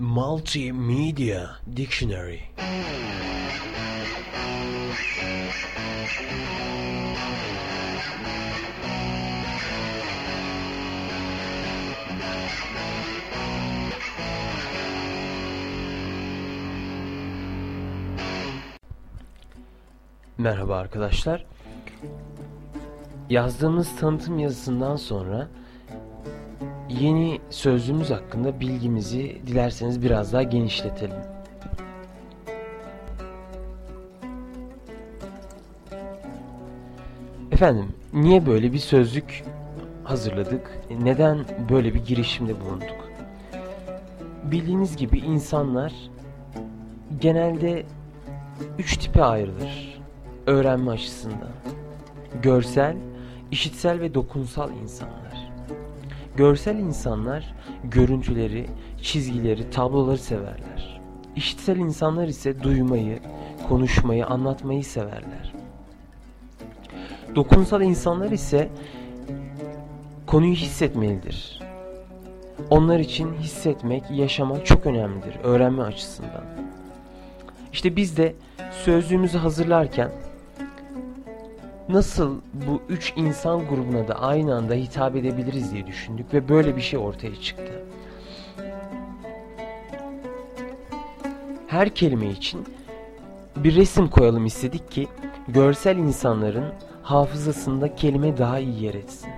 Multimedia Dictionary. Merhaba arkadaşlar. Yazdığımız tanıtım yazısından sonra yeni sözlüğümüz hakkında bilgimizi dilerseniz biraz daha genişletelim. Efendim, niye böyle bir sözlük hazırladık? Neden böyle bir girişimde bulunduk? Bildiğiniz gibi insanlar genelde üç tipe ayrılır öğrenme açısından. Görsel, işitsel ve dokunsal insanlar. Görsel insanlar görüntüleri, çizgileri, tabloları severler. İşitsel insanlar ise duymayı, konuşmayı, anlatmayı severler. Dokunsal insanlar ise konuyu hissetmelidir. Onlar için hissetmek, yaşamak çok önemlidir öğrenme açısından. İşte biz de sözlüğümüzü hazırlarken nasıl bu üç insan grubuna da aynı anda hitap edebiliriz diye düşündük ve böyle bir şey ortaya çıktı. Her kelime için bir resim koyalım istedik ki görsel insanların hafızasında kelime daha iyi yer etsin.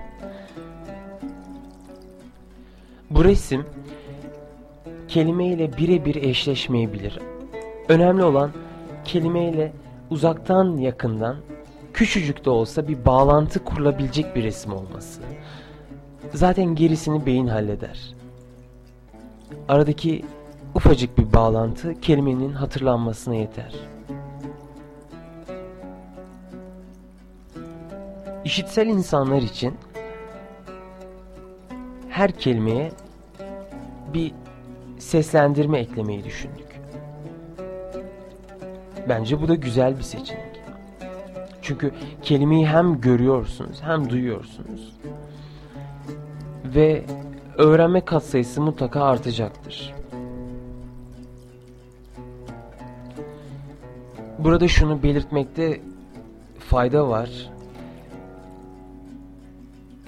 Bu resim kelimeyle birebir eşleşmeyebilir. Önemli olan kelimeyle uzaktan yakından küçücük de olsa bir bağlantı kurulabilecek bir resim olması. Zaten gerisini beyin halleder. Aradaki ufacık bir bağlantı kelimenin hatırlanmasına yeter. İşitsel insanlar için her kelimeye bir seslendirme eklemeyi düşündük. Bence bu da güzel bir seçenek. Çünkü kelimeyi hem görüyorsunuz hem duyuyorsunuz. Ve öğrenme katsayısı mutlaka artacaktır. Burada şunu belirtmekte fayda var.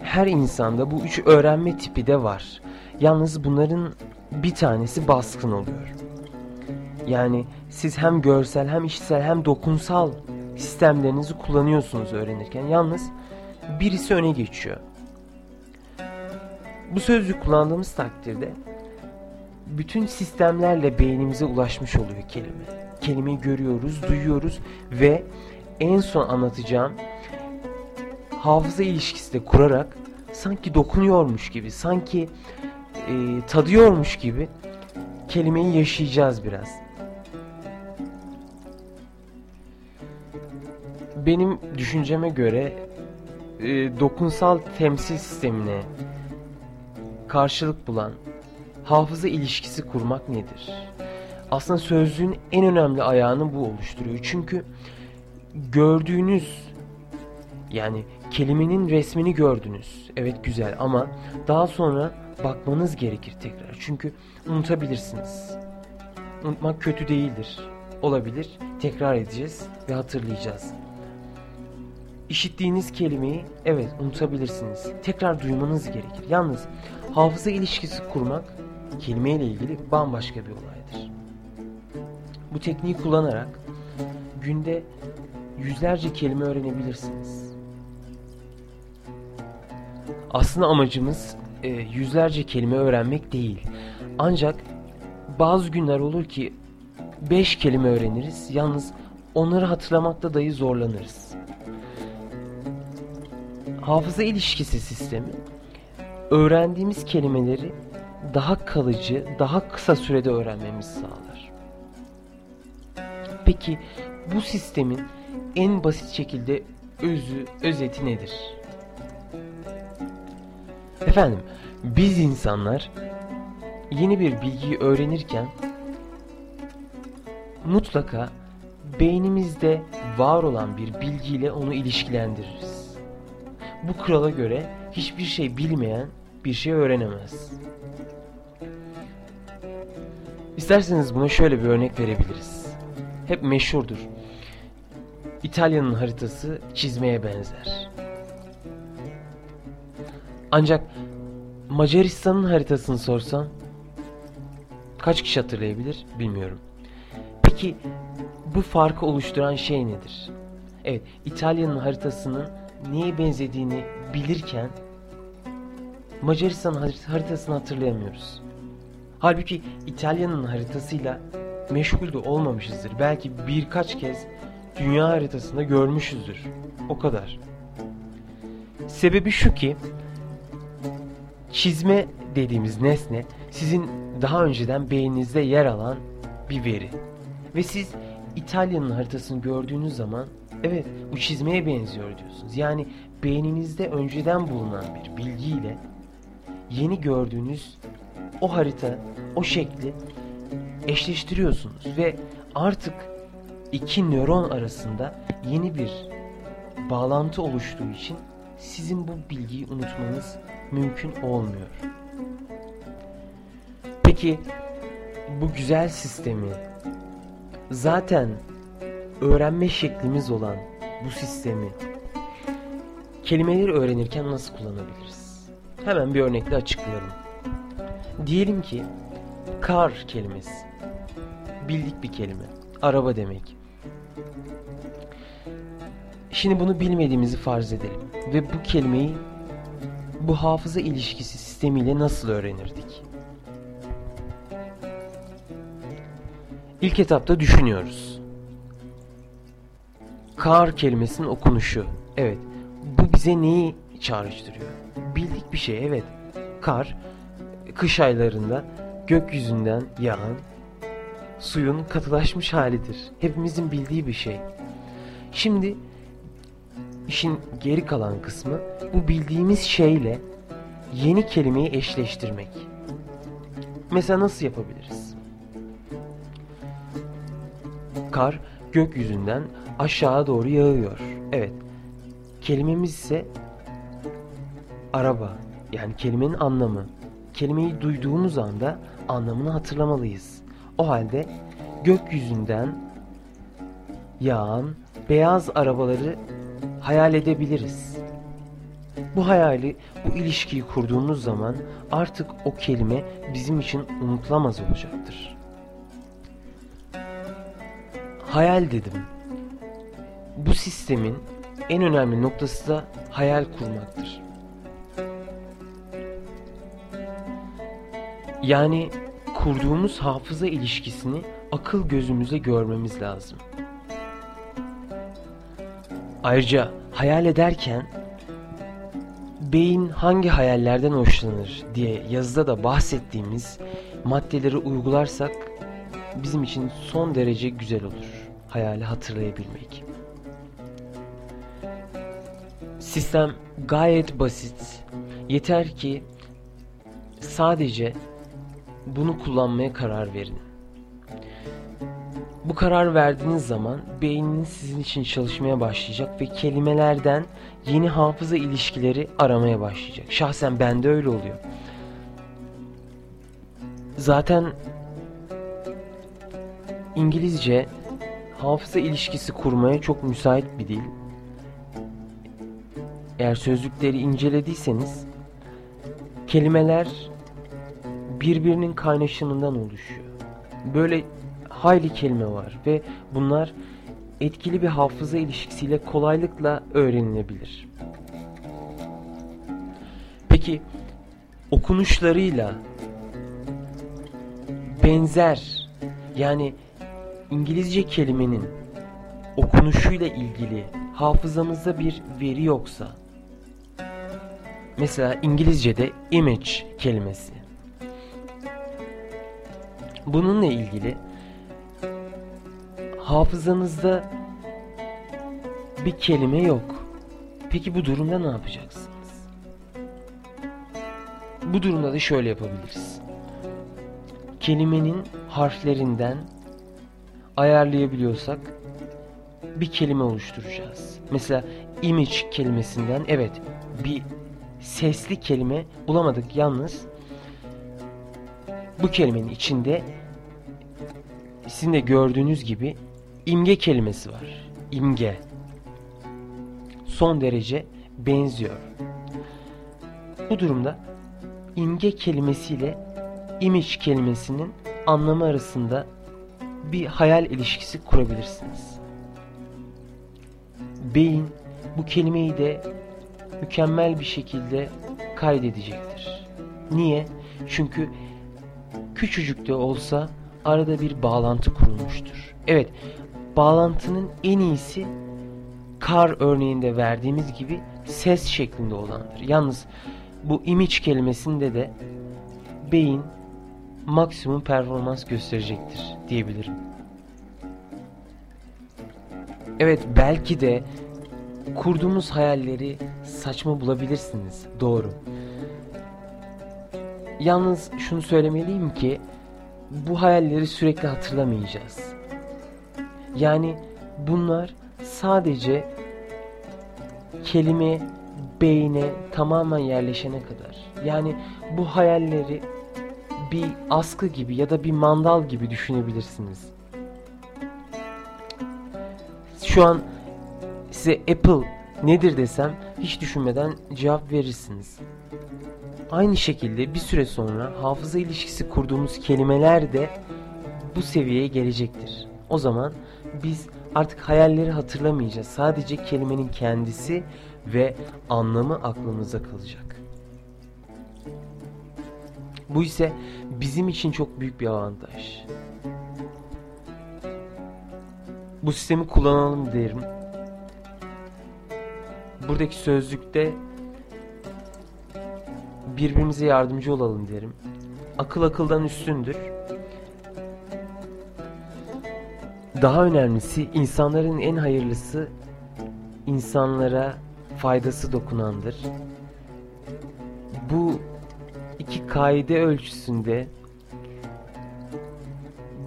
Her insanda bu üç öğrenme tipi de var. Yalnız bunların bir tanesi baskın oluyor. Yani siz hem görsel hem işitsel hem dokunsal sistemlerinizi kullanıyorsunuz öğrenirken. Yalnız birisi öne geçiyor. Bu sözcük kullandığımız takdirde bütün sistemlerle beynimize ulaşmış oluyor kelime. Kelimeyi görüyoruz, duyuyoruz ve en son anlatacağım hafıza ilişkisi de kurarak sanki dokunuyormuş gibi, sanki e, tadıyormuş gibi kelimeyi yaşayacağız biraz. Benim düşünceme göre e, dokunsal temsil sistemine karşılık bulan hafıza ilişkisi kurmak nedir? Aslında sözlüğün en önemli ayağını bu oluşturuyor. Çünkü gördüğünüz yani kelimenin resmini gördünüz. Evet güzel ama daha sonra bakmanız gerekir tekrar. Çünkü unutabilirsiniz. Unutmak kötü değildir. Olabilir. Tekrar edeceğiz ve hatırlayacağız. İşittiğiniz kelimeyi evet unutabilirsiniz. Tekrar duymanız gerekir. Yalnız hafıza ilişkisi kurmak kelimeyle ilgili bambaşka bir olaydır. Bu tekniği kullanarak günde yüzlerce kelime öğrenebilirsiniz. Aslında amacımız e, yüzlerce kelime öğrenmek değil. Ancak bazı günler olur ki beş kelime öğreniriz. Yalnız onları hatırlamakta dahi zorlanırız. Hafıza ilişkisi sistemi öğrendiğimiz kelimeleri daha kalıcı, daha kısa sürede öğrenmemizi sağlar. Peki bu sistemin en basit şekilde özü, özeti nedir? Efendim, biz insanlar yeni bir bilgiyi öğrenirken mutlaka beynimizde var olan bir bilgiyle onu ilişkilendiririz. Bu kurala göre hiçbir şey bilmeyen bir şey öğrenemez. İsterseniz buna şöyle bir örnek verebiliriz. Hep meşhurdur. İtalya'nın haritası çizmeye benzer. Ancak Macaristan'ın haritasını sorsan kaç kişi hatırlayabilir bilmiyorum. Peki bu farkı oluşturan şey nedir? Evet, İtalya'nın haritasının neye benzediğini bilirken Macaristan haritasını hatırlayamıyoruz. Halbuki İtalya'nın haritasıyla meşgul de olmamışızdır. Belki birkaç kez dünya haritasında görmüşüzdür. O kadar. Sebebi şu ki çizme dediğimiz nesne sizin daha önceden beyninizde yer alan bir veri. Ve siz İtalya'nın haritasını gördüğünüz zaman evet bu çizmeye benziyor diyorsunuz. Yani beyninizde önceden bulunan bir bilgiyle yeni gördüğünüz o harita, o şekli eşleştiriyorsunuz ve artık iki nöron arasında yeni bir bağlantı oluştuğu için sizin bu bilgiyi unutmanız mümkün olmuyor. Peki bu güzel sistemi zaten öğrenme şeklimiz olan bu sistemi kelimeleri öğrenirken nasıl kullanabiliriz? Hemen bir örnekle açıklayalım. Diyelim ki car kelimesi bildik bir kelime. Araba demek. Şimdi bunu bilmediğimizi farz edelim ve bu kelimeyi bu hafıza ilişkisi sistemiyle nasıl öğrenirdik? İlk etapta düşünüyoruz. Kar kelimesinin okunuşu. Evet. Bu bize neyi çağrıştırıyor? Bildik bir şey evet. Kar kış aylarında gökyüzünden yağan suyun katılaşmış halidir. Hepimizin bildiği bir şey. Şimdi işin geri kalan kısmı bu bildiğimiz şeyle yeni kelimeyi eşleştirmek. Mesela nasıl yapabiliriz? Kar gökyüzünden aşağı doğru yağıyor. Evet. Kelimemiz ise araba. Yani kelimenin anlamı. Kelimeyi duyduğumuz anda anlamını hatırlamalıyız. O halde gökyüzünden yağan beyaz arabaları hayal edebiliriz. Bu hayali, bu ilişkiyi kurduğumuz zaman artık o kelime bizim için unutulamaz olacaktır. Hayal dedim. Bu sistemin en önemli noktası da hayal kurmaktır. Yani kurduğumuz hafıza ilişkisini akıl gözümüze görmemiz lazım. Ayrıca hayal ederken beyin hangi hayallerden hoşlanır diye yazıda da bahsettiğimiz maddeleri uygularsak bizim için son derece güzel olur. Hayali hatırlayabilmek. Sistem gayet basit. Yeter ki sadece bunu kullanmaya karar verin. Bu karar verdiğiniz zaman beyniniz sizin için çalışmaya başlayacak ve kelimelerden yeni hafıza ilişkileri aramaya başlayacak. Şahsen bende öyle oluyor. Zaten İngilizce hafıza ilişkisi kurmaya çok müsait bir dil. Eğer sözlükleri incelediyseniz kelimeler birbirinin kaynaşımından oluşuyor. Böyle hayli kelime var ve bunlar etkili bir hafıza ilişkisiyle kolaylıkla öğrenilebilir. Peki okunuşlarıyla benzer yani İngilizce kelimenin okunuşuyla ilgili hafızamızda bir veri yoksa mesela İngilizce'de image kelimesi bununla ilgili hafızanızda bir kelime yok. Peki bu durumda ne yapacaksınız? Bu durumda da şöyle yapabiliriz. Kelimenin harflerinden ayarlayabiliyorsak bir kelime oluşturacağız. Mesela image kelimesinden evet bir sesli kelime bulamadık yalnız bu kelimenin içinde sizin de gördüğünüz gibi imge kelimesi var. İmge. Son derece benziyor. Bu durumda imge kelimesiyle image kelimesinin anlamı arasında bir hayal ilişkisi kurabilirsiniz. Beyin bu kelimeyi de mükemmel bir şekilde kaydedecektir. Niye? Çünkü küçücük de olsa arada bir bağlantı kurulmuştur. Evet, bağlantının en iyisi kar örneğinde verdiğimiz gibi ses şeklinde olandır. Yalnız bu image kelimesinde de beyin maksimum performans gösterecektir diyebilirim. Evet belki de kurduğumuz hayalleri saçma bulabilirsiniz. Doğru. Yalnız şunu söylemeliyim ki bu hayalleri sürekli hatırlamayacağız. Yani bunlar sadece kelime beyne tamamen yerleşene kadar. Yani bu hayalleri bir askı gibi ya da bir mandal gibi düşünebilirsiniz. Şu an size Apple nedir desem hiç düşünmeden cevap verirsiniz. Aynı şekilde bir süre sonra hafıza ilişkisi kurduğumuz kelimeler de bu seviyeye gelecektir. O zaman biz artık hayalleri hatırlamayacağız. Sadece kelimenin kendisi ve anlamı aklımıza kalacak. Bu ise bizim için çok büyük bir avantaj. Bu sistemi kullanalım derim. Buradaki sözlükte birbirimize yardımcı olalım derim. Akıl akıldan üstündür. Daha önemlisi insanların en hayırlısı insanlara faydası dokunandır. Bu iki kaide ölçüsünde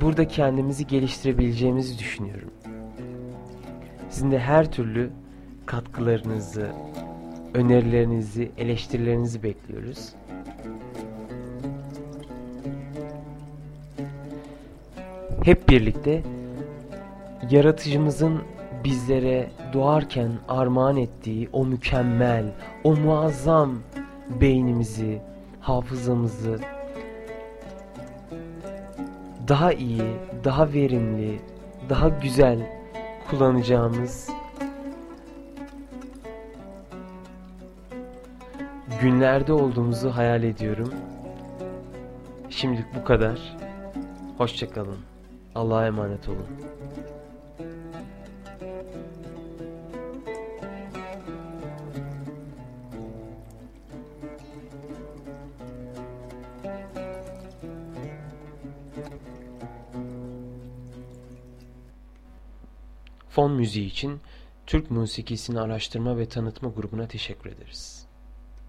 burada kendimizi geliştirebileceğimizi düşünüyorum. Sizin de her türlü katkılarınızı, önerilerinizi, eleştirilerinizi bekliyoruz. Hep birlikte yaratıcımızın bizlere doğarken armağan ettiği o mükemmel, o muazzam beynimizi, hafızamızı daha iyi, daha verimli, daha güzel kullanacağımız günlerde olduğumuzu hayal ediyorum. Şimdilik bu kadar. Hoşçakalın. Allah'a emanet olun. Fon müziği için Türk Musikisini Araştırma ve Tanıtma Grubu'na teşekkür ederiz.